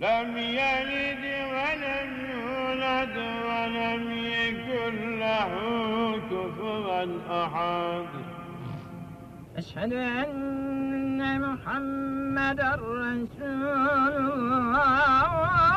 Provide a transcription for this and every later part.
لم يلد ولم يولد ولم يكن له كفوا أحد. أشهد أن محمد رسول الله.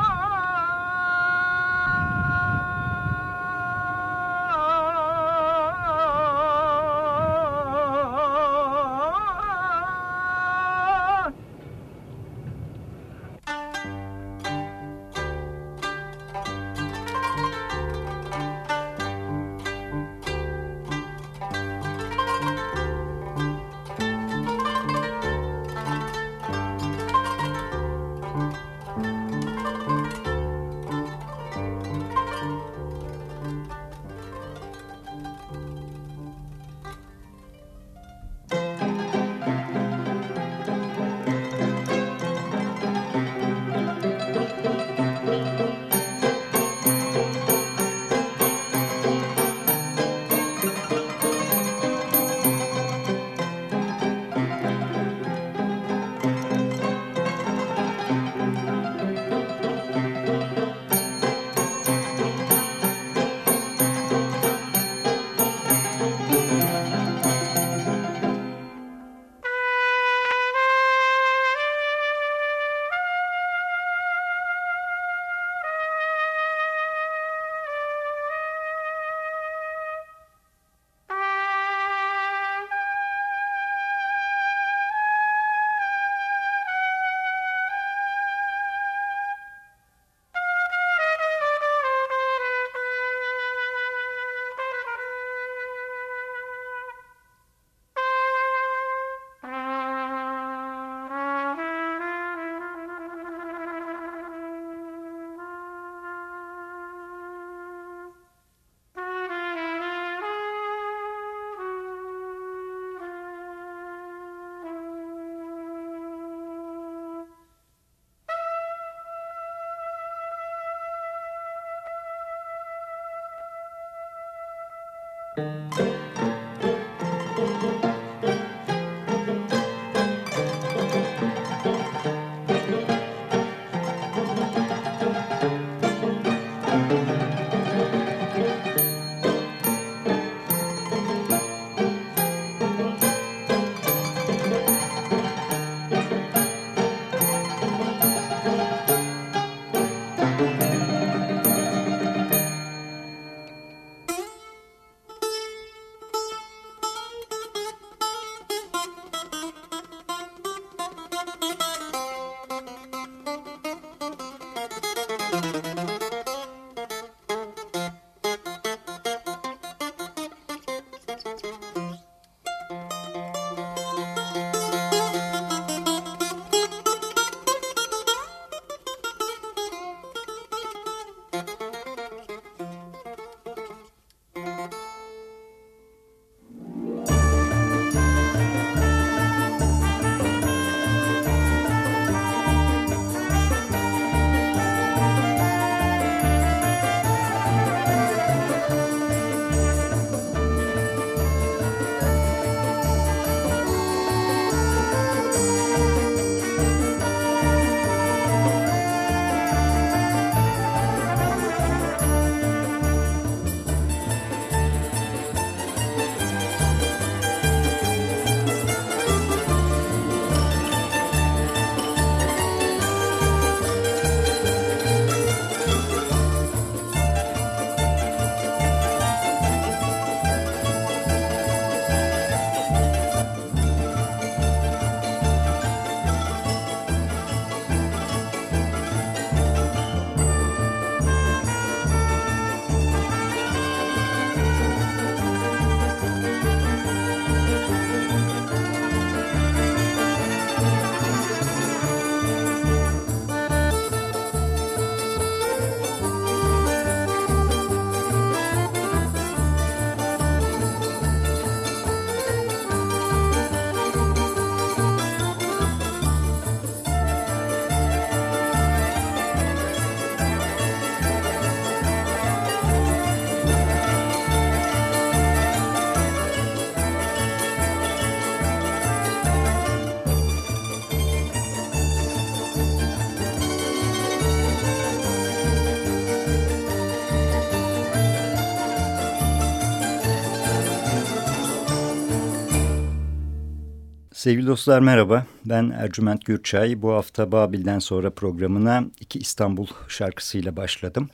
Sevgili dostlar merhaba. Ben Ercüment Gürçay. Bu hafta Babil'den sonra programına iki İstanbul şarkısıyla başladım.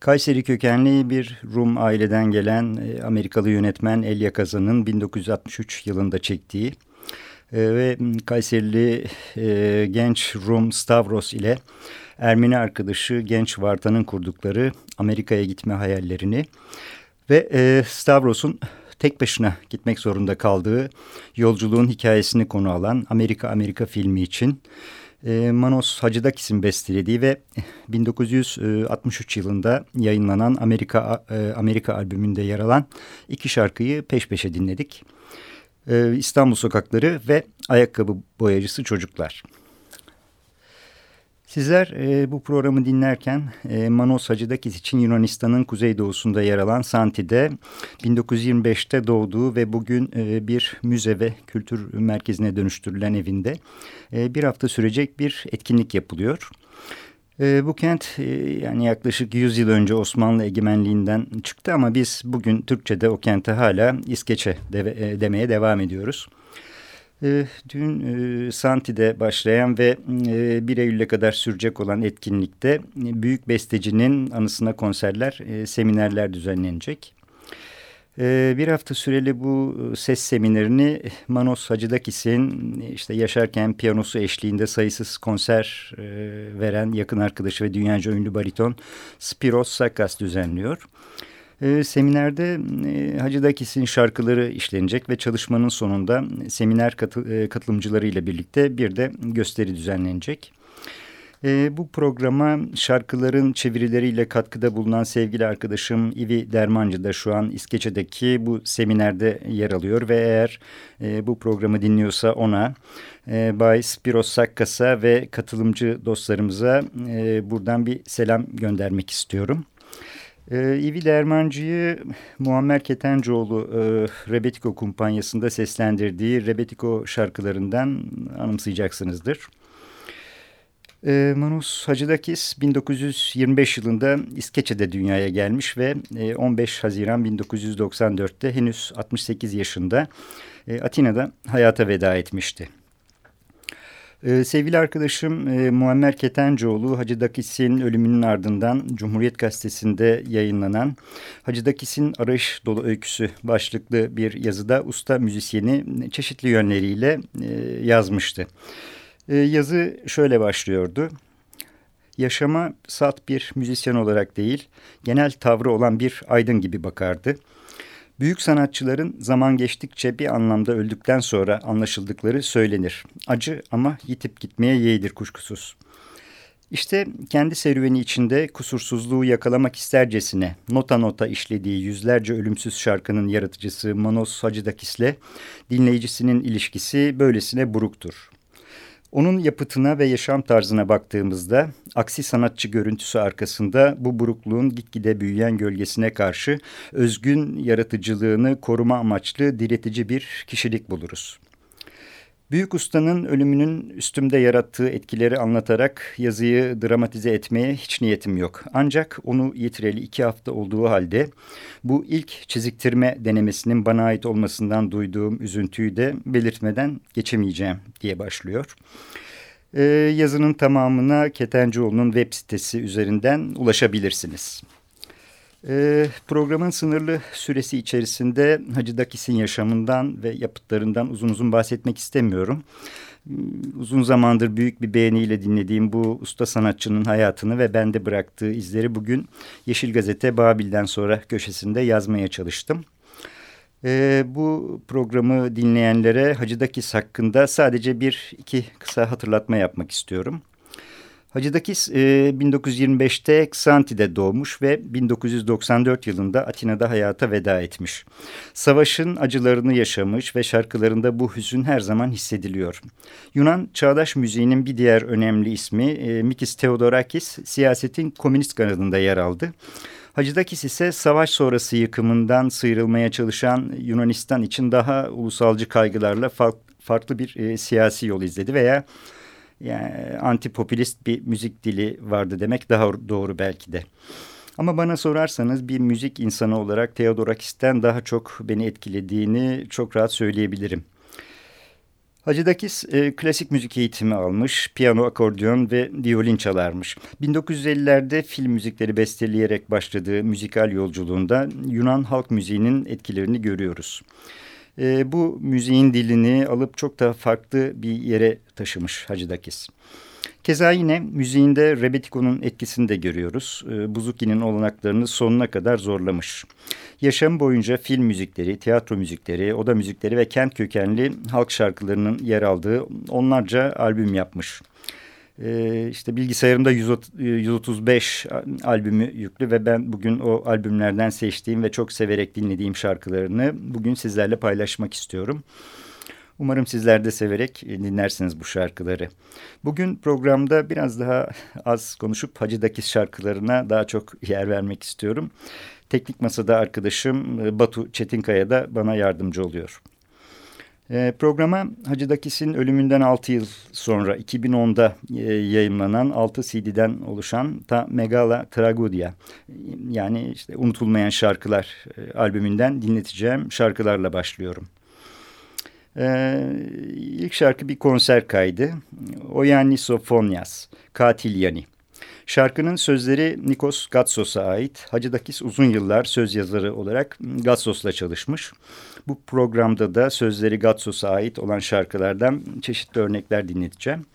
Kayseri kökenli bir Rum aileden gelen e, Amerikalı yönetmen Elia Kazan'ın 1963 yılında çektiği e, ve Kayserili e, genç Rum Stavros ile Ermeni arkadaşı genç Vartan'ın kurdukları Amerika'ya gitme hayallerini ve Stavros'un tek başına gitmek zorunda kaldığı yolculuğun hikayesini konu alan Amerika Amerika filmi için e, Manos Hacıdakis'in bestelediği ve 1963 yılında yayınlanan Amerika e, Amerika albümünde yer alan iki şarkıyı peş peşe dinledik. E, İstanbul Sokakları ve Ayakkabı Boyacısı Çocuklar. Sizler e, bu programı dinlerken e, Manos Hacıdakis için Yunanistan'ın kuzeydoğusunda yer alan Santi'de 1925'te doğduğu ve bugün e, bir müze ve kültür merkezine dönüştürülen evinde e, bir hafta sürecek bir etkinlik yapılıyor. E, bu kent e, yani yaklaşık 100 yıl önce Osmanlı egemenliğinden çıktı ama biz bugün Türkçe'de o kente hala İskeçe de, e, demeye devam ediyoruz. Ee, dün e, Santi'de başlayan ve e, 1 Eylül'e kadar sürecek olan etkinlikte e, büyük bestecinin anısına konserler, e, seminerler düzenlenecek. E, bir hafta süreli bu ses seminerini Manos Hacıdakis'in işte yaşarken piyanosu eşliğinde sayısız konser veren yakın arkadaşı ve dünyaca ünlü bariton Spiros Sakas düzenliyor. E, seminerde e, Hacı Dakis'in şarkıları işlenecek ve çalışmanın sonunda seminer e, katılımcılarıyla birlikte bir de gösteri düzenlenecek. E, bu programa şarkıların çevirileriyle katkıda bulunan sevgili arkadaşım İvi Dermancı da şu an İskeçe'deki bu seminerde yer alıyor ve eğer e, bu programı dinliyorsa ona, e, Bay Spiros Sakkas'a ve katılımcı dostlarımıza buradan bir selam göndermek istiyorum. Ee, İvi Dermancı'yı Muammer Ketencoğlu e, Rebetiko kumpanyasında seslendirdiği Rebetiko şarkılarından anımsayacaksınızdır. E, Manus Hacıdakis 1925 yılında İskeçe'de dünyaya gelmiş ve e, 15 Haziran 1994'te henüz 68 yaşında e, Atina'da hayata veda etmişti. Ee, sevgili arkadaşım e, Muammer Ketencoğlu Hacı Dakis'in ölümünün ardından Cumhuriyet Gazetesi'nde yayınlanan Hacı Dakis'in Arayış Dolu Öyküsü başlıklı bir yazıda usta müzisyeni çeşitli yönleriyle e, yazmıştı. E, yazı şöyle başlıyordu. Yaşama salt bir müzisyen olarak değil, genel tavrı olan bir aydın gibi bakardı. Büyük sanatçıların zaman geçtikçe bir anlamda öldükten sonra anlaşıldıkları söylenir. Acı ama yitip gitmeye yeğdir kuşkusuz. İşte kendi serüveni içinde kusursuzluğu yakalamak istercesine nota nota işlediği yüzlerce ölümsüz şarkının yaratıcısı Manos Hacıdakis'le dinleyicisinin ilişkisi böylesine buruktur. Onun yapıtına ve yaşam tarzına baktığımızda aksi sanatçı görüntüsü arkasında bu burukluğun gitgide büyüyen gölgesine karşı özgün yaratıcılığını koruma amaçlı diretici bir kişilik buluruz. Büyük ustanın ölümünün üstümde yarattığı etkileri anlatarak yazıyı dramatize etmeye hiç niyetim yok. Ancak onu yitireli iki hafta olduğu halde bu ilk çiziktirme denemesinin bana ait olmasından duyduğum üzüntüyü de belirtmeden geçemeyeceğim diye başlıyor. Ee, yazının tamamına Ketencoğlu'nun web sitesi üzerinden ulaşabilirsiniz. E, programın sınırlı süresi içerisinde Hacı Dakis'in yaşamından ve yapıtlarından uzun uzun bahsetmek istemiyorum. Uzun zamandır büyük bir beğeniyle dinlediğim bu usta sanatçının hayatını ve bende bıraktığı izleri bugün Yeşil Gazete Babil'den sonra köşesinde yazmaya çalıştım. E, bu programı dinleyenlere Hacı Dakis hakkında sadece bir iki kısa hatırlatma yapmak istiyorum. Hacıdakis e, 1925'te Xanti'de doğmuş ve 1994 yılında Atina'da hayata veda etmiş. Savaşın acılarını yaşamış ve şarkılarında bu hüzün her zaman hissediliyor. Yunan çağdaş müziğinin bir diğer önemli ismi e, Mikis Theodorakis siyasetin komünist kanadında yer aldı. Hacıdakis ise savaş sonrası yıkımından sıyrılmaya çalışan Yunanistan için daha ulusalcı kaygılarla farklı bir e, siyasi yol izledi veya yani antipopülist bir müzik dili vardı demek daha doğru belki de. Ama bana sorarsanız bir müzik insanı olarak Theodorakis'ten daha çok beni etkilediğini çok rahat söyleyebilirim. Hacıdakis e, klasik müzik eğitimi almış, piyano, akordeon ve violin çalarmış. 1950'lerde film müzikleri besteleyerek başladığı müzikal yolculuğunda Yunan halk müziğinin etkilerini görüyoruz. E, bu müziğin dilini alıp çok da farklı bir yere taşımış Hacıdakis. Keza yine müziğinde Rebetiko'nun etkisini de görüyoruz. E, Buzuki'nin olanaklarını sonuna kadar zorlamış. Yaşam boyunca film müzikleri, tiyatro müzikleri, oda müzikleri ve kent kökenli halk şarkılarının yer aldığı onlarca albüm yapmış. Ee, işte bilgisayarımda 135 albümü yüklü ve ben bugün o albümlerden seçtiğim ve çok severek dinlediğim şarkılarını bugün sizlerle paylaşmak istiyorum. Umarım sizler de severek dinlersiniz bu şarkıları. Bugün programda biraz daha az konuşup Hacı Dakiz şarkılarına daha çok yer vermek istiyorum. Teknik masada arkadaşım e, Batu Çetinkaya da bana yardımcı oluyor. E, programa Hacı Dakis'in ölümünden 6 yıl sonra 2010'da e, yayınlanan 6 CD'den oluşan Ta Megala Tragodia yani işte unutulmayan şarkılar e, albümünden dinleteceğim şarkılarla başlıyorum. Ee, ilk şarkı bir konser kaydı. Oyani Sofonias, Katil Yani. Şarkının sözleri Nikos Gatsos'a ait. Hacı Dakis uzun yıllar söz yazarı olarak Gatsos'la çalışmış. Bu programda da sözleri Gatsos'a ait olan şarkılardan çeşitli örnekler dinleteceğim.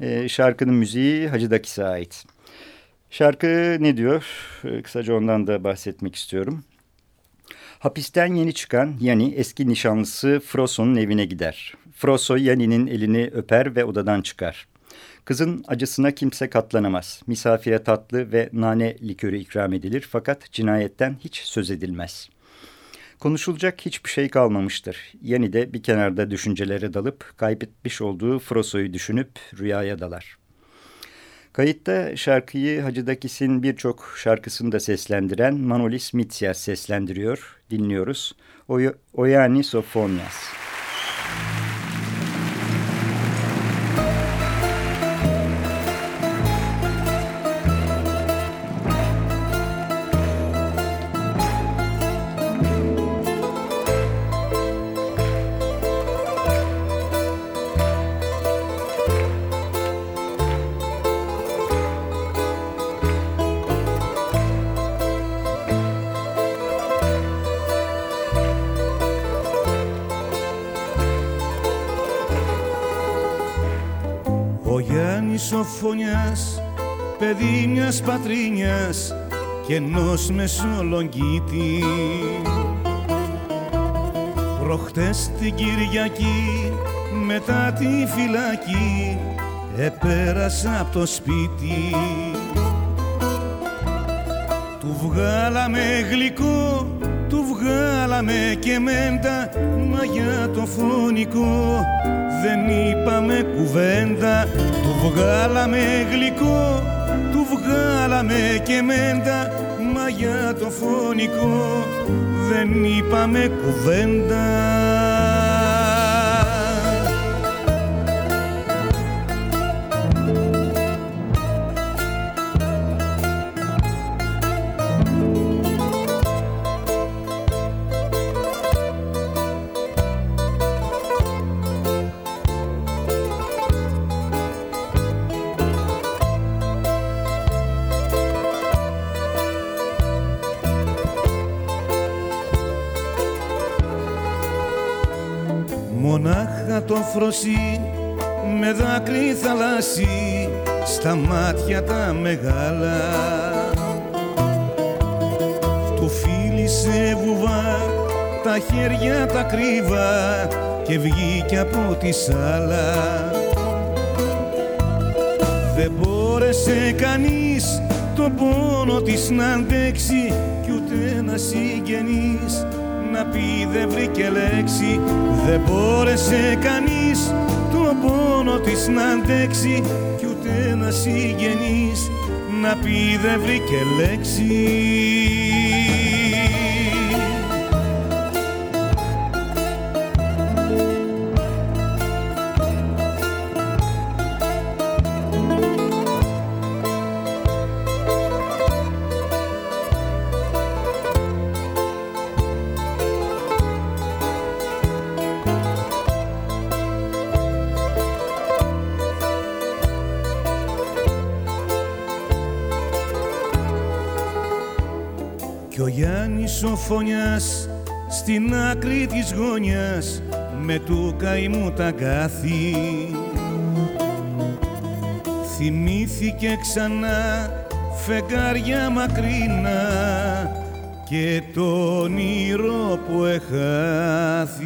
Ee, şarkının müziği Hacı Dakis'e ait. Şarkı ne diyor? Ee, kısaca ondan da bahsetmek istiyorum. Hapisten yeni çıkan Yani eski nişanlısı Frosso'nun evine gider. Frosso Yani'nin elini öper ve odadan çıkar. Kızın acısına kimse katlanamaz. Misafire tatlı ve nane likörü ikram edilir fakat cinayetten hiç söz edilmez. Konuşulacak hiçbir şey kalmamıştır. Yani de bir kenarda düşüncelere dalıp kaybetmiş olduğu Frosso'yu düşünüp rüyaya dalar. Kayıtta şarkıyı Hacı Dakis'in birçok şarkısını da seslendiren Manolis Mitsias seslendiriyor. Dinliyoruz. Oy Oyani Sofonias. Και ενός μεσολογγίτη Προχτές την Κυριακή μετά τη φυλακή επέρασα από το σπίτι. Του βγάλαμε γλυκό, του βγάλαμε και μέντα μα για το φωνικό δεν είπαμε κουβέντα. Του βγάλαμε γλυκό, του βγάλαμε και μέντα Μα για το φωνικό. Δεν είπαμε κουβέντα το φροσί με δάκρυ θαλάσσι στα μάτια τα μεγάλα. Του φίλησε βουβά τα χέρια τα κρύβα και βγήκε από τη σάλα. Δεν μπόρεσε κανείς το πόνο της να αντέξει κι ούτε να συγγενείς. να πει δεν βρήκε λέξη. Δεν μπόρεσε κανείς το πόνο της να αντέξει. Κι ούτε ένας συγγενής να πει δεν βρήκε λέξη τα κάθη θυμήθηκε ξανά φεγγάρια μακρινά και το όνειρο που εχάθη.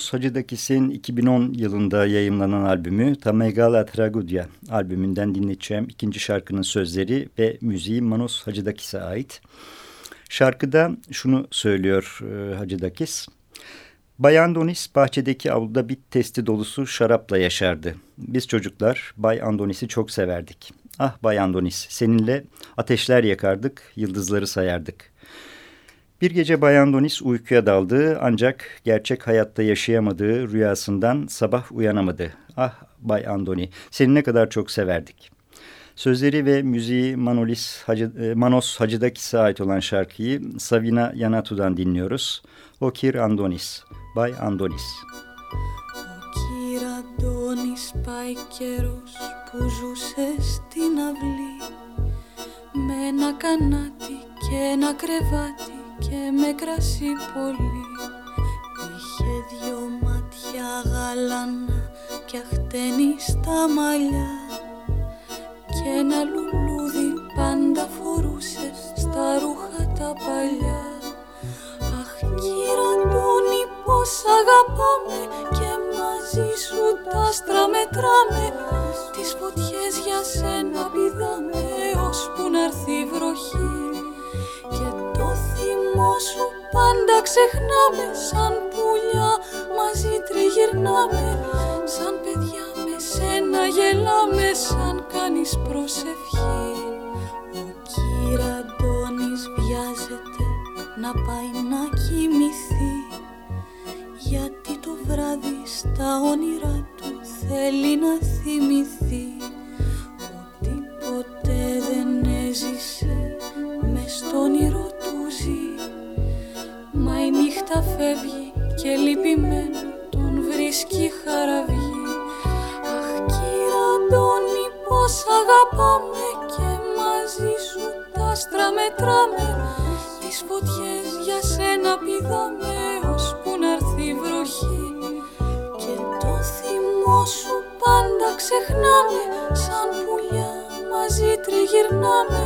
Manos Hacıdakis'in 2010 yılında yayımlanan albümü Tamegala Tragudya albümünden dinleyeceğim ikinci şarkının sözleri ve müziği Manos Hacıdakis'e ait. Şarkıda şunu söylüyor e, Hacıdakis. Bay Andonis bahçedeki avluda bir testi dolusu şarapla yaşardı. Biz çocuklar Bay Andonis'i çok severdik. Ah Bay Andonis seninle ateşler yakardık, yıldızları sayardık. Bir gece Bayan Donis uykuya daldı ancak gerçek hayatta yaşayamadığı rüyasından sabah uyanamadı. Ah Bay Andoni seni ne kadar çok severdik. Sözleri ve müziği Manolis Hacı, e, Manos Hacı'dakis'e ait olan şarkıyı Savina Yanatu'dan dinliyoruz. Okir Andonis, Bay Andonis. Okir Andonis πάει καιρός που ζούσε στην αυλή με ένα κανάτι και ένα κρεβάτι και με κρασί πολύ. Είχε δυο μάτια γαλάνα και αχτένει στα μαλλιά. Και ένα λουλούδι πάντα φορούσε στα ρούχα τα παλιά. Αχ κύρα Αντώνη πως αγαπάμε και μαζί σου τα άστρα μετράμε. Τις φωτιές για σένα πηδάμε ώσπου να έρθει βροχή. και το θυμό σου πάντα ξεχνάμε Σαν πουλιά μαζί τριγυρνάμε. Σαν παιδιά με σένα γελάμε Σαν κάνεις προσευχή. Ο κύρα Αντώνης βιάζεται να πάει να κοιμηθεί. Γιατί το βράδυ στα όνειρά του θέλει να θυμηθεί η νύχτα φεύγει και λυπημένο τον βρίσκει χαραυγή. Αχ κύρα Αντώνη πως αγαπάμε και μαζί σου τα άστρα μετράμε. Τις φωτιές για σένα πηδάμε ώσπου να έρθει η βροχή. Και το θυμό σου πάντα ξεχνάμε σαν πουλιά μαζί τριγυρνάμε.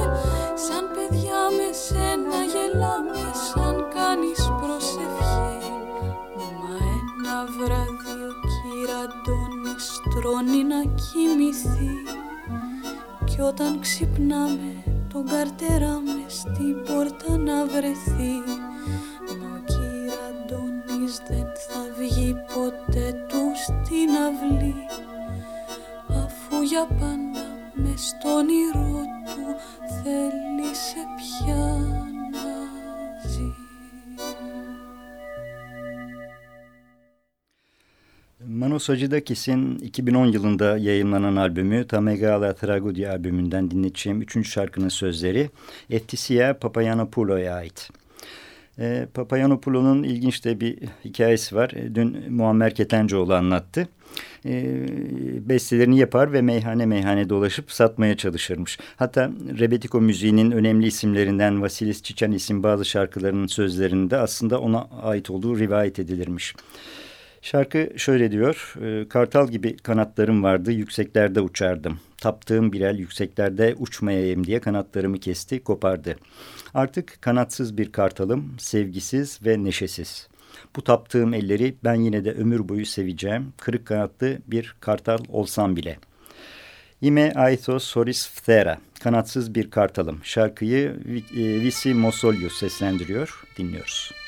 Σαν παιδιά με σένα γελάμε Αντώνης τρώνει να κοιμηθεί. Κι όταν ξυπνάμε τον καρτεράμε στην πόρτα να βρεθεί. Μα ο κύρα Αντώνης δεν θα βγει ποτέ του στην αυλή. Αφού για πάντα με στον όνειρό του θέλει σε πια να ζει. Manos Hacıdakis'in 2010 yılında yayınlanan albümü Tamegala Tragudya albümünden dinleyeceğim üçüncü şarkının sözleri Eftisia Papayanopoulo'ya ait. E, Papayanopoulo'nun ilginç de bir hikayesi var. E, dün Muammer Ketencoğlu anlattı. E, bestelerini yapar ve meyhane meyhane dolaşıp satmaya çalışırmış. Hatta Rebetiko müziğinin önemli isimlerinden Vasilis Çiçen isim bazı şarkılarının sözlerinde aslında ona ait olduğu rivayet edilirmiş. Şarkı şöyle diyor. E, Kartal gibi kanatlarım vardı, yükseklerde uçardım. Taptığım bir el yükseklerde uçmayayım diye kanatlarımı kesti, kopardı. Artık kanatsız bir kartalım, sevgisiz ve neşesiz. Bu taptığım elleri ben yine de ömür boyu seveceğim. Kırık kanatlı bir kartal olsam bile. Ime Aithos Soris Phthera, kanatsız bir kartalım. Şarkıyı e, Visi Mosolyo seslendiriyor, dinliyoruz.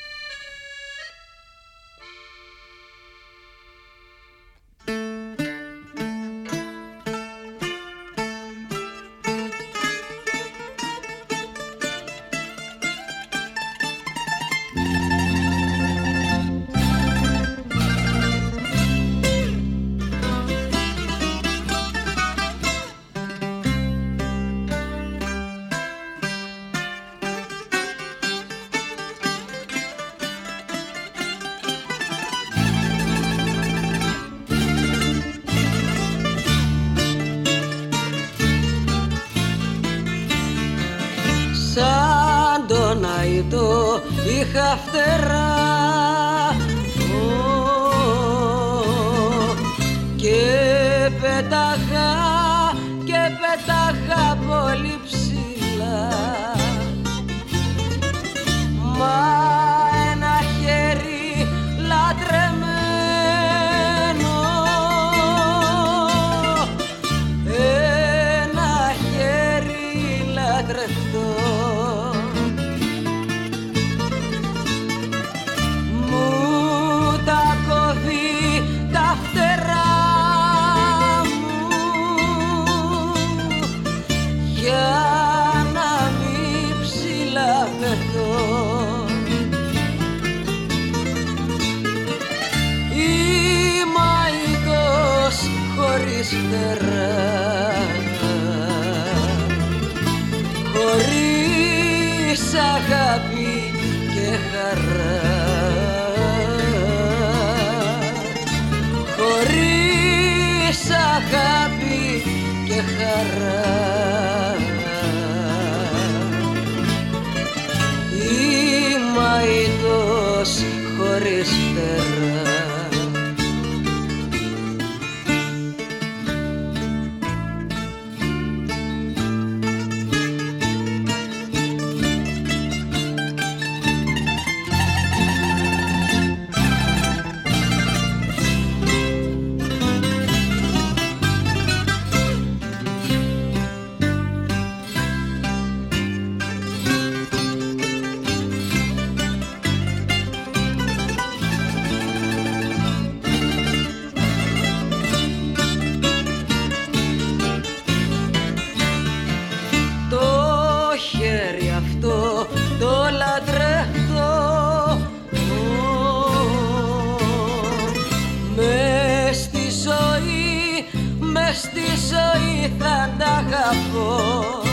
Στη ζωή θα τ' αγαπώ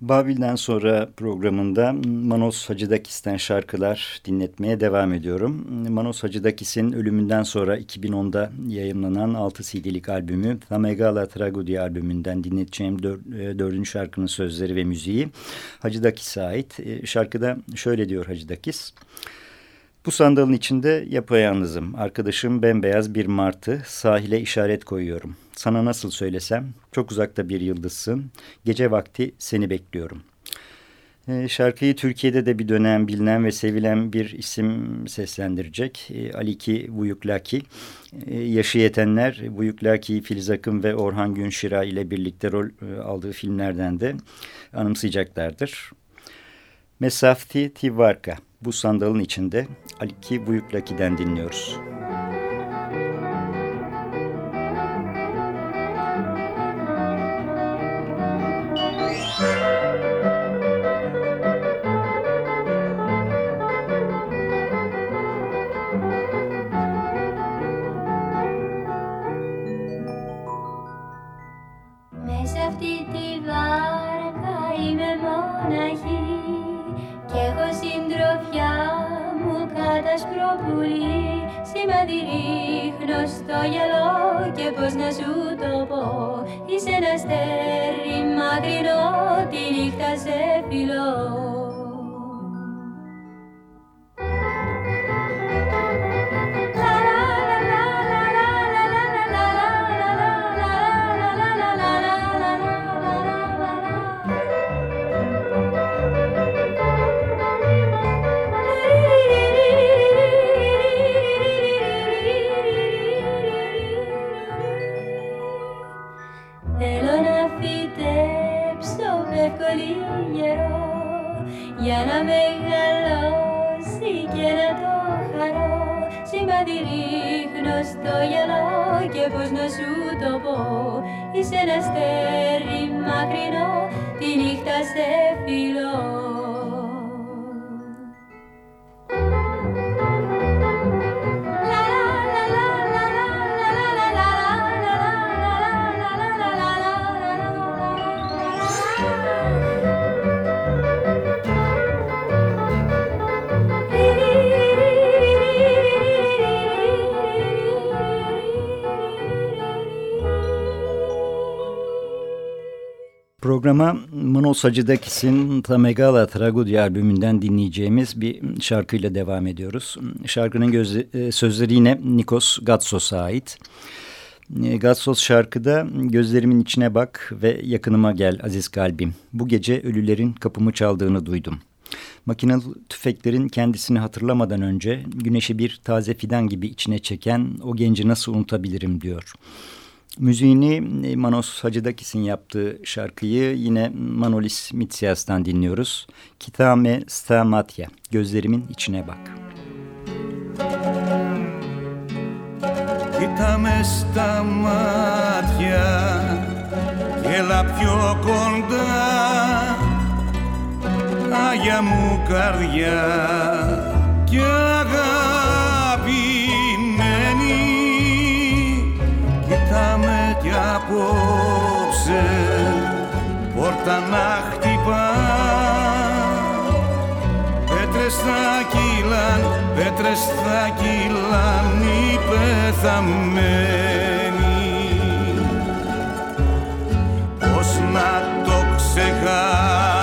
Babil'den sonra programında Manos Hacıdakis'ten şarkılar dinletmeye devam ediyorum. Manos Hacıdakis'in ölümünden sonra 2010'da yayınlanan 6 CD'lik albümü Thamegala Tragodi albümünden dinleteceğim dör, e, dördüncü şarkının sözleri ve müziği Hacıdakis'e ait. E, şarkıda şöyle diyor Hacıdakis. Bu sandalın içinde yapayalnızım. Arkadaşım bembeyaz bir martı. Sahile işaret koyuyorum. Sana nasıl söylesem çok uzakta bir yıldızsın. Gece vakti seni bekliyorum. E, şarkıyı Türkiye'de de bir dönem bilinen ve sevilen bir isim seslendirecek. E, Aliki Vuyuklaki. E, yaşı yetenler Vuyuklaki, Filiz Akın ve Orhan Günşira ile birlikte rol e, aldığı filmlerden de anımsayacaklardır. Mesafti Tivarka. Bu sandalın içinde Aliki Vuyuklaki'den dinliyoruz. Πουλί. Σημάδι ρίχνω στο γυαλό Και πως να σου το πω. Είσαι ένα αστέρι μακρινό Τη νύχτα σε φιλώ Programa Manos Hacıdakis'in Tamegala Tragudya albümünden dinleyeceğimiz bir şarkıyla devam ediyoruz. Şarkının e, sözleri yine Nikos Gatsos'a ait. E, Gatsos şarkıda gözlerimin içine bak ve yakınıma gel aziz kalbim. Bu gece ölülerin kapımı çaldığını duydum. Makinalı tüfeklerin kendisini hatırlamadan önce güneşi bir taze fidan gibi içine çeken o genci nasıl unutabilirim diyor. Müziğini e, Manos Hacıdakis'in yaptığı şarkıyı yine Manolis Mitsias'tan dinliyoruz. Kitame Stamatya, gözlerimin içine bak. Κοίτα στα μάτια και έλα πιο κοντά Άγια μου καρδιά πόρτα να χτυπά Πέτρες θα κύλαν, πέτρες θα κύλαν οι πεθαμένοι Πώς να το ξεχάσω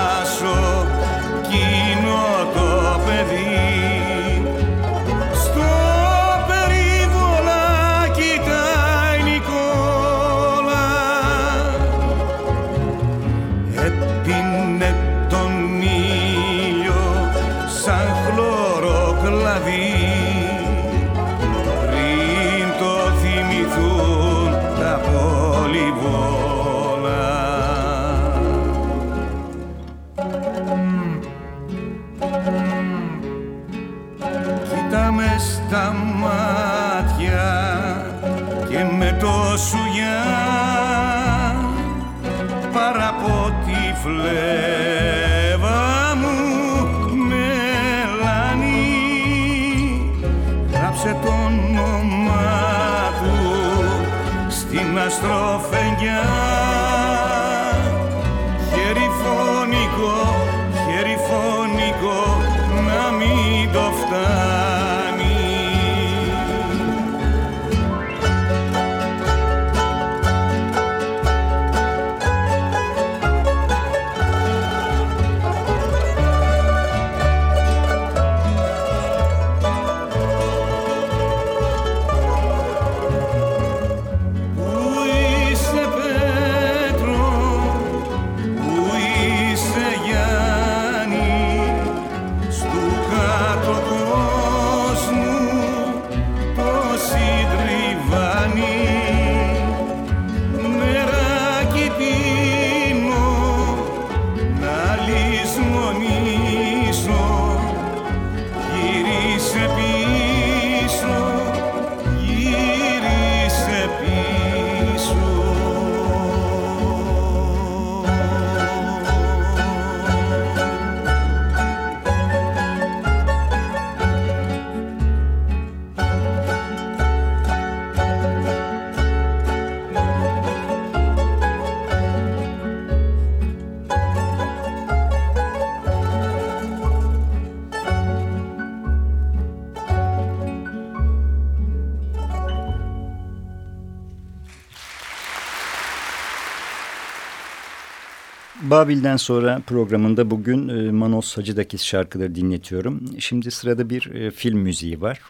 Babil'den sonra programında bugün e, Manos Hacıdakis şarkıları dinletiyorum. Şimdi sırada bir e, film müziği var.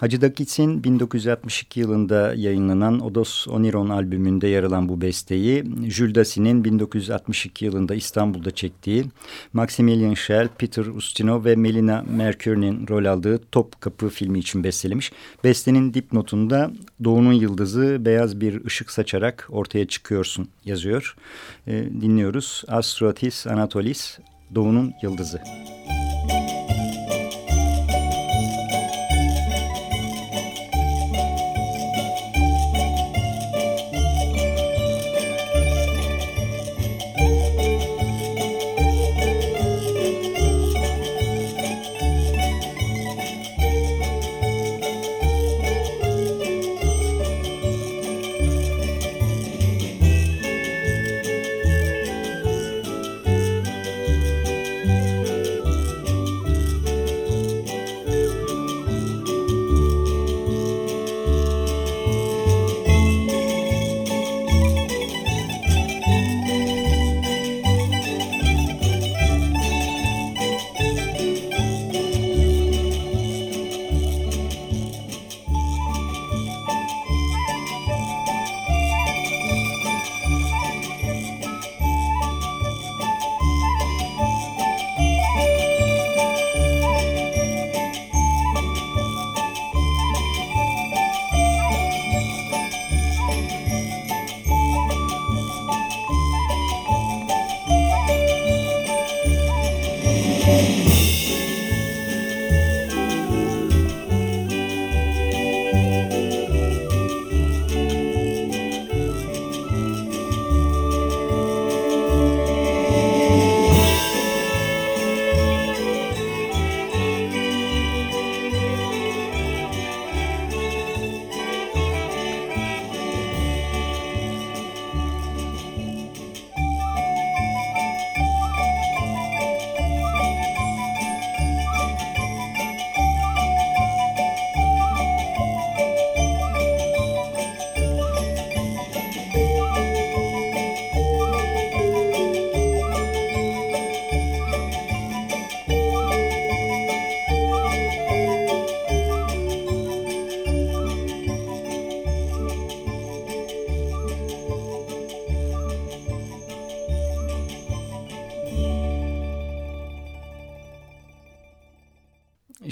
Hacı Dakis'in 1962 yılında yayınlanan Odos Oniron albümünde yer alan bu besteyi Jules Dassin'in 1962 yılında İstanbul'da çektiği Maximilian Schell, Peter Ustinov ve Melina Mercury'nin rol aldığı Top Kapı filmi için bestelemiş. Bestenin dipnotunda Doğu'nun yıldızı beyaz bir ışık saçarak ortaya çıkıyorsun yazıyor. E, dinliyoruz Astrotis Anatolis Doğu'nun yıldızı.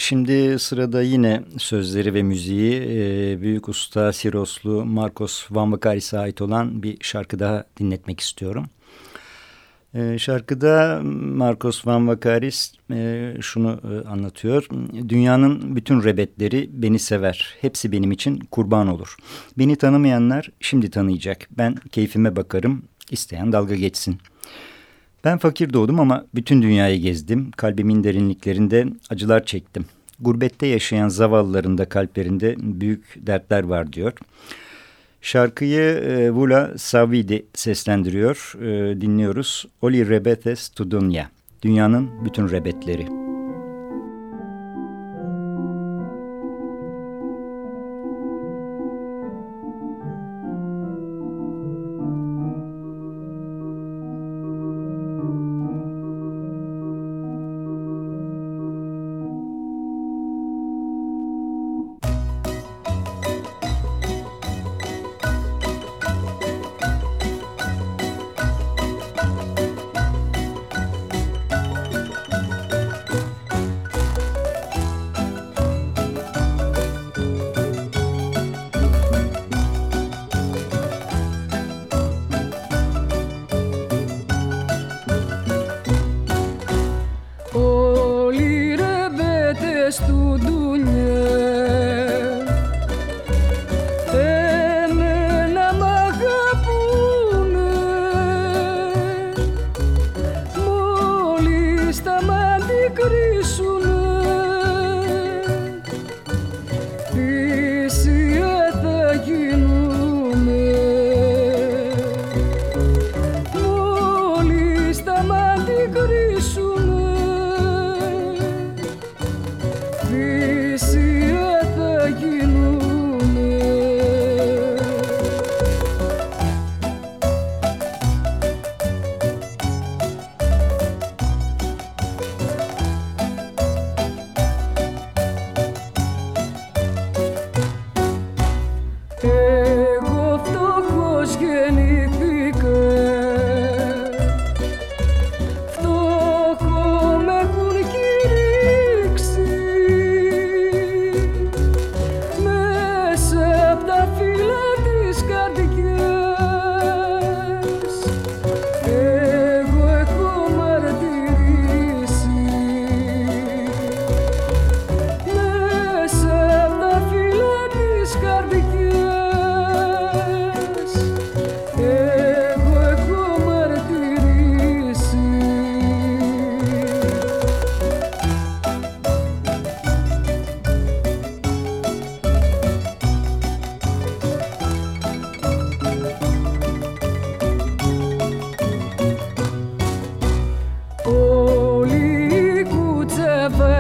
Şimdi sırada yine sözleri ve müziği e, büyük usta Siroslu Marcos Van Vakaris'e ait olan bir şarkı daha dinletmek istiyorum. E, şarkıda Marcos Van Vakaris e, şunu anlatıyor. Dünyanın bütün rebetleri beni sever. Hepsi benim için kurban olur. Beni tanımayanlar şimdi tanıyacak. Ben keyfime bakarım. İsteyen dalga geçsin.'' Ben fakir doğdum ama bütün dünyayı gezdim. Kalbimin derinliklerinde acılar çektim. Gurbette yaşayan zavallıların da kalplerinde büyük dertler var diyor. Şarkıyı e, Vula Savidi seslendiriyor. E, dinliyoruz. Oli rebetes tu dunya. Dünyanın bütün rebetleri.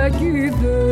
güdür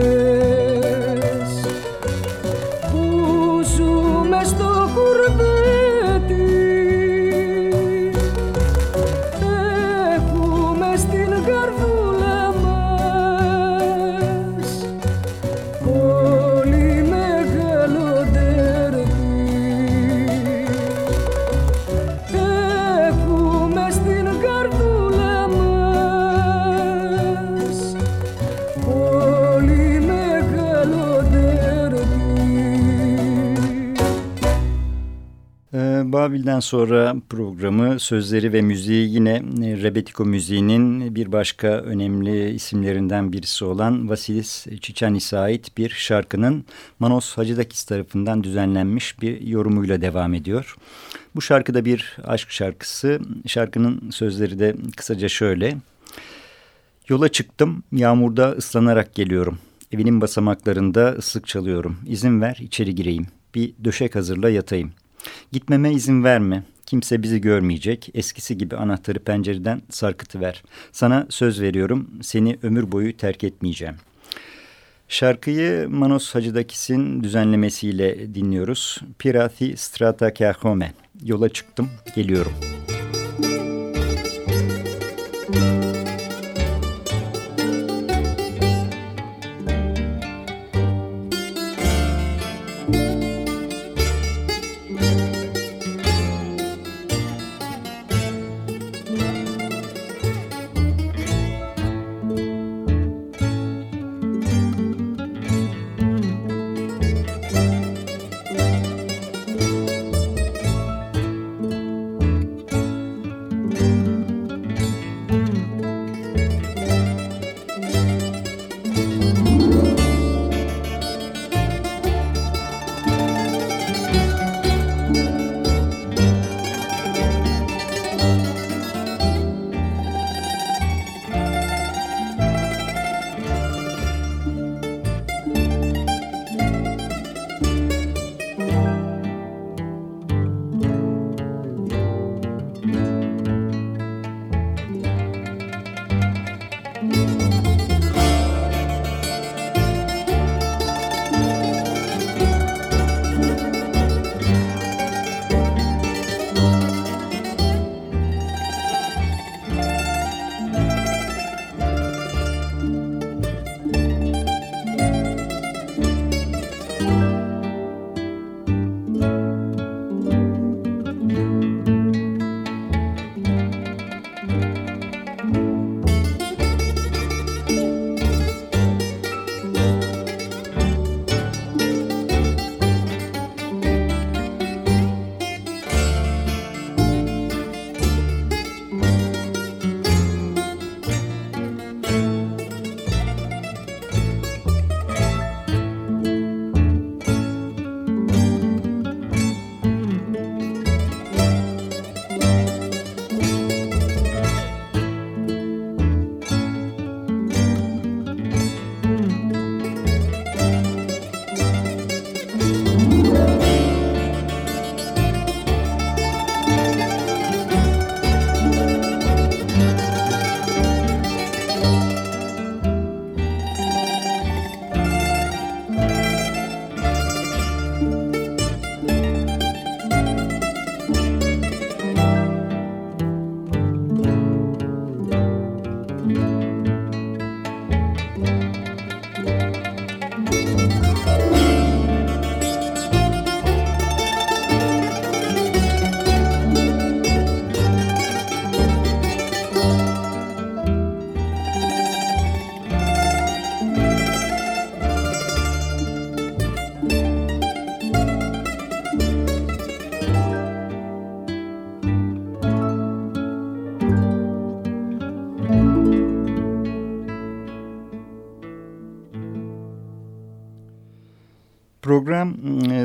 Babil'den sonra programı sözleri ve müziği yine e, Rebetiko müziğinin bir başka önemli isimlerinden birisi olan Vasilis Çiçanis'e ait bir şarkının Manos Hacıdakis tarafından düzenlenmiş bir yorumuyla devam ediyor. Bu şarkıda bir aşk şarkısı. Şarkının sözleri de kısaca şöyle. Yola çıktım, yağmurda ıslanarak geliyorum. Evinin basamaklarında ıslık çalıyorum. İzin ver, içeri gireyim. Bir döşek hazırla yatayım. Gitmeme izin verme. Kimse bizi görmeyecek. Eskisi gibi anahtarı pencereden sarkıtıver. Sana söz veriyorum. Seni ömür boyu terk etmeyeceğim. Şarkıyı Manos Hacıdakis'in düzenlemesiyle dinliyoruz. Pirati Strata Kahome. Yola çıktım, geliyorum. Program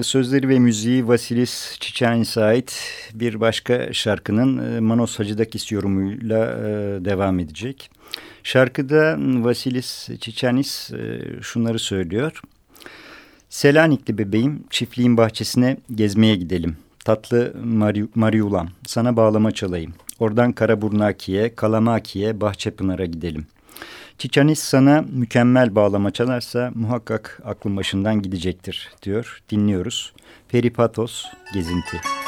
sözleri ve müziği Vasilis Çiçanis'e ait bir başka şarkının e, Manos Hacıdakis yorumuyla e, devam edecek. Şarkıda Vasilis Çiçanis şunları söylüyor. Selanikli bebeğim çiftliğin bahçesine gezmeye gidelim. Tatlı Mari Mariulam sana bağlama çalayım. Oradan Karaburnaki'ye, Kalamaki'ye, Bahçepınar'a gidelim. Çiçanis sana mükemmel bağlama çalarsa muhakkak aklın başından gidecektir diyor. Dinliyoruz. Peripatos Gezinti. Ee,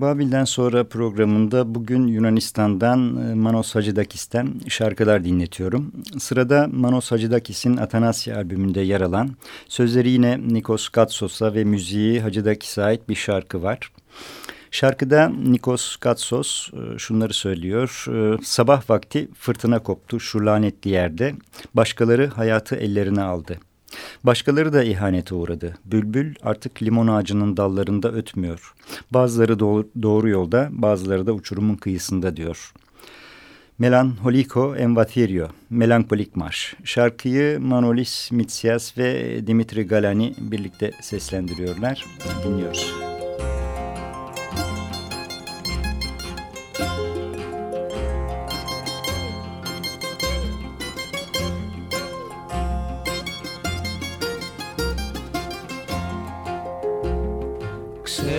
Babil'den sonra programında bugün Yunanistan'dan e, Manos Hacıdakis'ten şarkılar dinletiyorum. Sırada Manos Hacıdakis'in Atanasya albümünde yer alan sözleri yine Nikos Katsos'a ve müziği Hacıdakis'e ait bir şarkı var. Şarkıda Nikos Katsos e, şunları söylüyor. E, sabah vakti fırtına koptu şu lanetli yerde. Başkaları hayatı ellerine aldı. Başkaları da ihanete uğradı. Bülbül artık limon ağacının dallarında ötmüyor. Bazıları doğru, doğru yolda, bazıları da uçurumun kıyısında diyor. Melanholiko Envatherio, Melankolik Marş. Şarkıyı Manolis Mitsias ve Dimitri Galani birlikte seslendiriyorlar. Dinliyoruz.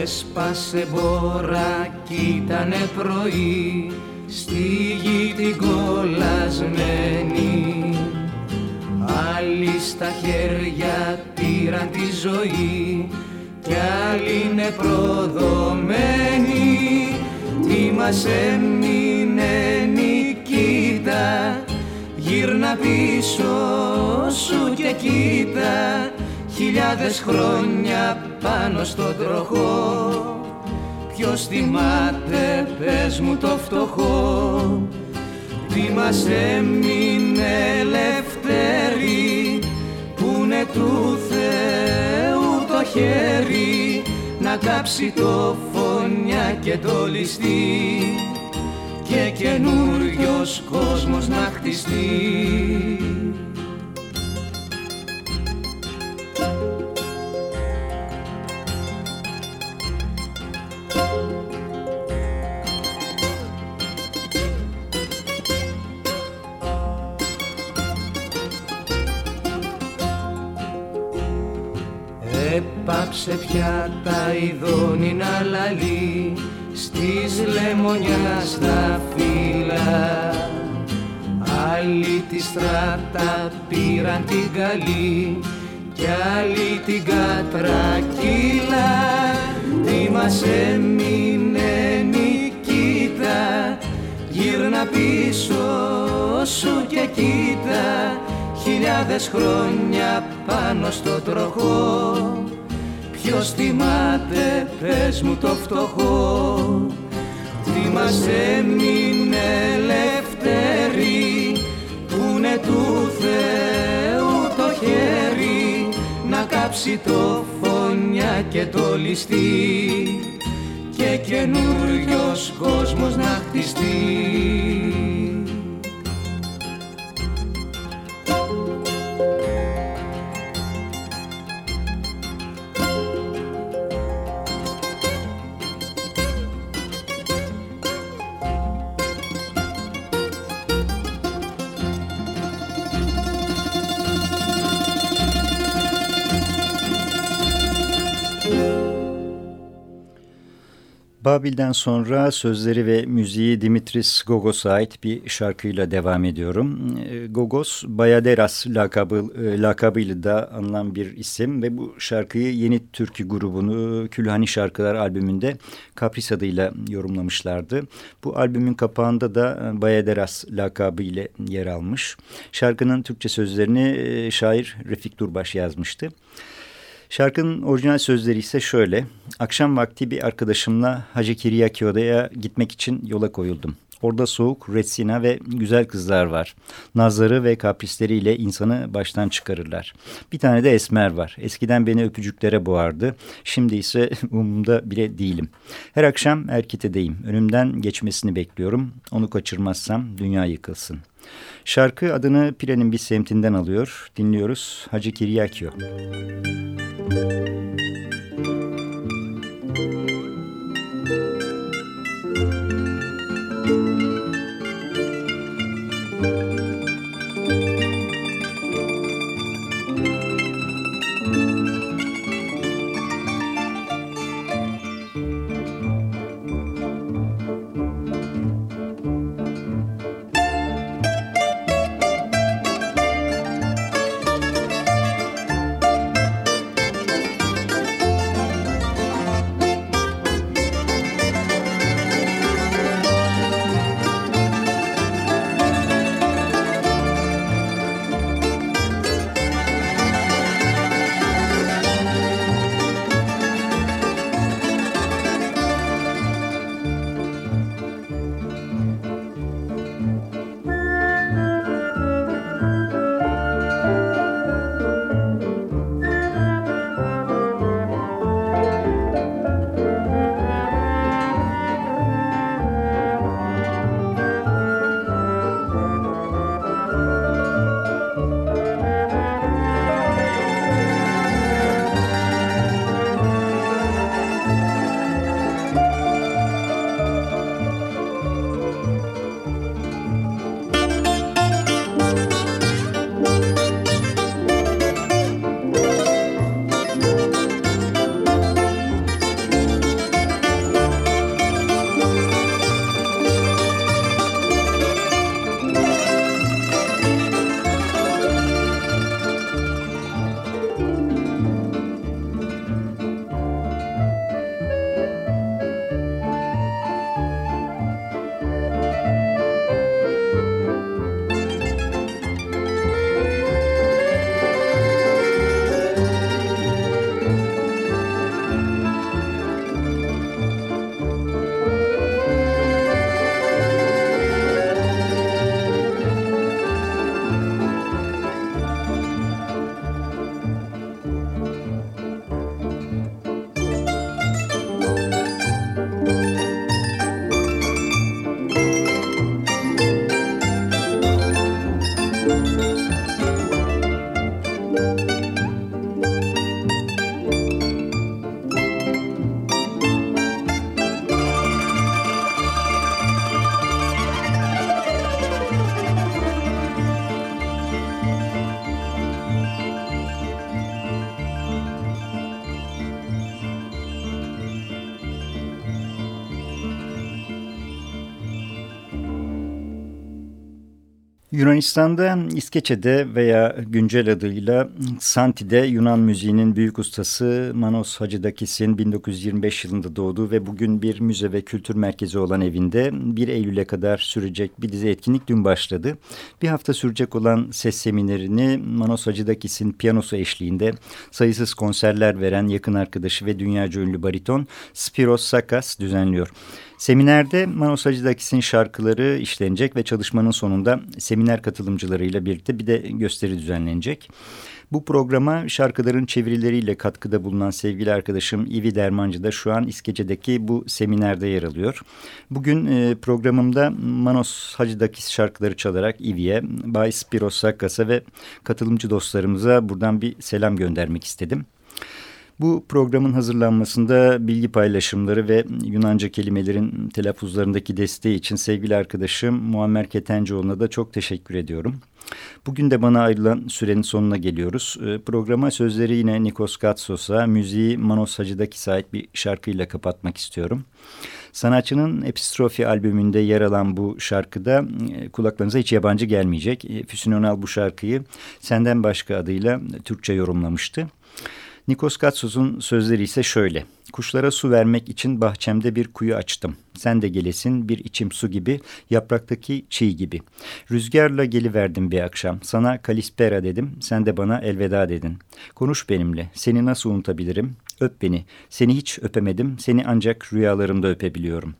Έσπασε μπόρα κι ήτανε πρωί στη γη την κολλασμένη Άλλοι στα χέρια πήραν τη ζωή κι άλλοι είναι προδομένοι. Τι μας έμεινε νικήτα Γύρνα πίσω σου και κοίτα Χιλιάδες χρόνια πάνω στο τροχό. Ποιος θυμάται πες μου το φτωχό. Τι μας έμεινε ελευθερή Πούνε του Θεού το χέρι. Να κάψει το φωνιά και το ληστή Και καινούριος κόσμος να χτιστεί Πάψε πια τα ειδώνει να λαλεί στις λεμονιάς τα φύλλα. Άλλοι τη στράτα πήραν την καλή κι άλλοι την κατρακύλα Τι μας έμεινε νικήτα Γύρνα πίσω σου και κοίτα. Χιλιάδες χρόνια πάνω στο τροχό Ποιος θυμάται πες μου το φτωχό. Τι μας έμεινε ελεύθερη Που είναι του Θεού το χέρι. Να κάψει το φωνιά και το ληστή Και καινούριος κόσμος να χτιστεί Babil'den sonra sözleri ve müziği Dimitris Gogos'a ait bir şarkıyla devam ediyorum. Ee, Gogos, Bayaderas lakabı, e, lakabıyla da anılan bir isim ve bu şarkıyı Yeni Türkü grubunu Külhani Şarkılar albümünde Kapris adıyla yorumlamışlardı. Bu albümün kapağında da e, Bayaderas lakabı ile yer almış. Şarkının Türkçe sözlerini e, şair Refik Durbaş yazmıştı. Şarkının orijinal sözleri ise şöyle. Akşam vakti bir arkadaşımla Hacı Kiryakio'ya gitmek için yola koyuldum. Orada soğuk, retsina ve güzel kızlar var. Nazları ve kaprisleriyle insanı baştan çıkarırlar. Bir tane de esmer var. Eskiden beni öpücüklere boğardı. Şimdi ise umumda bile değilim. Her akşam erkitedeyim. Önümden geçmesini bekliyorum. Onu kaçırmazsam dünya yıkılsın. Şarkı adını Pire'nin bir semtinden alıyor. Dinliyoruz Hacı Kiryakio. Müzik Thank you. Yunanistan'da İskeçe'de veya güncel adıyla Santi'de Yunan müziğinin büyük ustası Manos Hacıdakis'in 1925 yılında doğduğu ve bugün bir müze ve kültür merkezi olan evinde 1 Eylül'e kadar sürecek bir dizi etkinlik dün başladı. Bir hafta sürecek olan ses seminerini Manos Hacıdakis'in piyanosu eşliğinde sayısız konserler veren yakın arkadaşı ve dünyaca ünlü bariton Spiros Sakas düzenliyor. Seminerde Manos Hacıdakis'in şarkıları işlenecek ve çalışmanın sonunda seminer katılımcılarıyla birlikte bir de gösteri düzenlenecek. Bu programa şarkıların çevirileriyle katkıda bulunan sevgili arkadaşım İvi Dermancı da şu an İskece'deki bu seminerde yer alıyor. Bugün e, programımda Manos Hacıdakis şarkıları çalarak İvi'ye, Bay Spiros Sakkas'a ve katılımcı dostlarımıza buradan bir selam göndermek istedim. Bu programın hazırlanmasında bilgi paylaşımları ve Yunanca kelimelerin telaffuzlarındaki desteği için sevgili arkadaşım Muammer Ketencoğlu'na da çok teşekkür ediyorum. Bugün de bana ayrılan sürenin sonuna geliyoruz. Ee, programa sözleri yine Nikos Katsos'a, müziği Manos Hacı'daki ait bir şarkıyla kapatmak istiyorum. Sanatçının Epistrofi albümünde yer alan bu şarkıda e, kulaklarınıza hiç yabancı gelmeyecek. E, Füsun Önal bu şarkıyı senden başka adıyla Türkçe yorumlamıştı. Nikos Katsos'un sözleri ise şöyle. Kuşlara su vermek için bahçemde bir kuyu açtım. Sen de gelesin bir içim su gibi, yapraktaki çiğ gibi. Rüzgarla geliverdim bir akşam. Sana kalispera dedim, sen de bana elveda dedin. Konuş benimle, seni nasıl unutabilirim? Öp beni, seni hiç öpemedim, seni ancak rüyalarımda öpebiliyorum.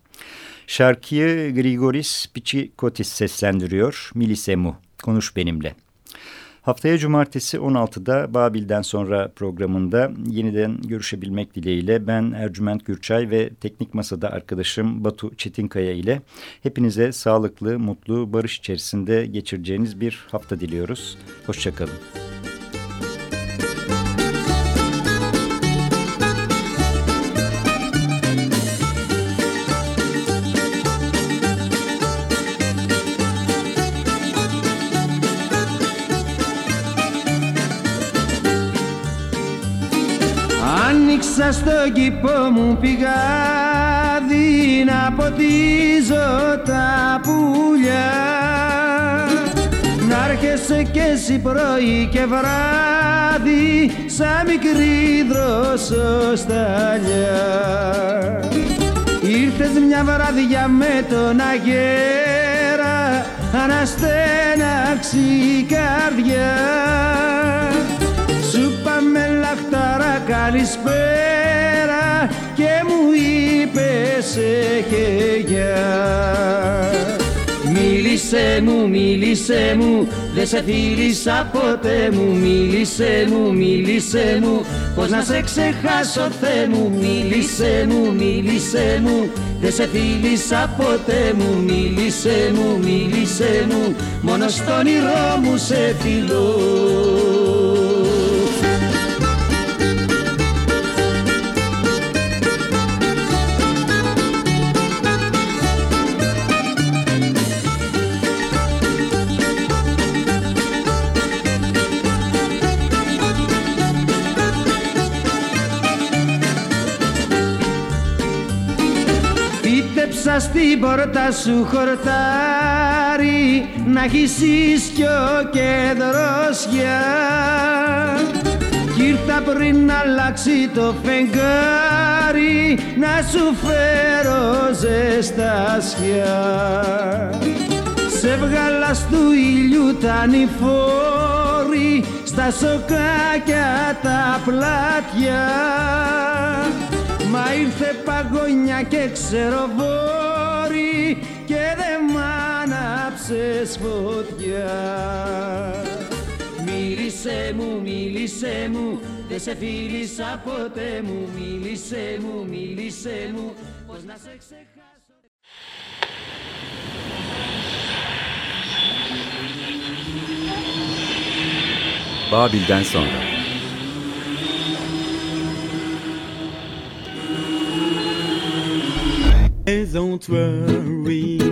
Şarkıyı Grigoris Pichikotis seslendiriyor, Milisemu, konuş benimle. Haftaya cumartesi 16'da Babil'den sonra programında yeniden görüşebilmek dileğiyle ben Ercüment Gürçay ve teknik masada arkadaşım Batu Çetinkaya ile hepinize sağlıklı, mutlu, barış içerisinde geçireceğiniz bir hafta diliyoruz. Hoşçakalın. Άνοιξα στο κήπο μου πηγάδι να ποτίζω τα πουλιά Να έρχεσαι κι εσύ πρωί και βράδυ σαν μικρή δροσοσταλιά Ήρθες μια βράδια με τον αγέρα αναστέναξη η καρδιά λαχτάρα καλησπέρα και μου είπες έχε Μίλησέ μου, μίλησέ μου, δεν σε φίλησα ποτέ μου. Μίλησέ μου, μίλησέ μου, πως να σε ξεχάσω Θεέ μου. Μίλησέ μου, μίλησέ μου, δεν σε φίλησα ποτέ μου. Μίλησέ μου, μίλησέ μου, μόνο στον όνειρό μου σε φιλώ στην πόρτα σου χορτάρι να έχεις ίσκιο και δροσιά κι ήρθα πριν να αλλάξει το φεγγάρι να σου φέρω ζεστασιά σε βγάλα του ήλιου τα νηφόροι στα σοκάκια τα πλάτια. Μα ήρθε παγωνιά και ξεροβόρη άναψες φωτιά Μίλησέ μου, μίλησέ μου, δεν σε φίλησα ποτέ μου Μίλησέ μου, μίλησέ μου, πως να σε ξεχάσω Babil'den sonra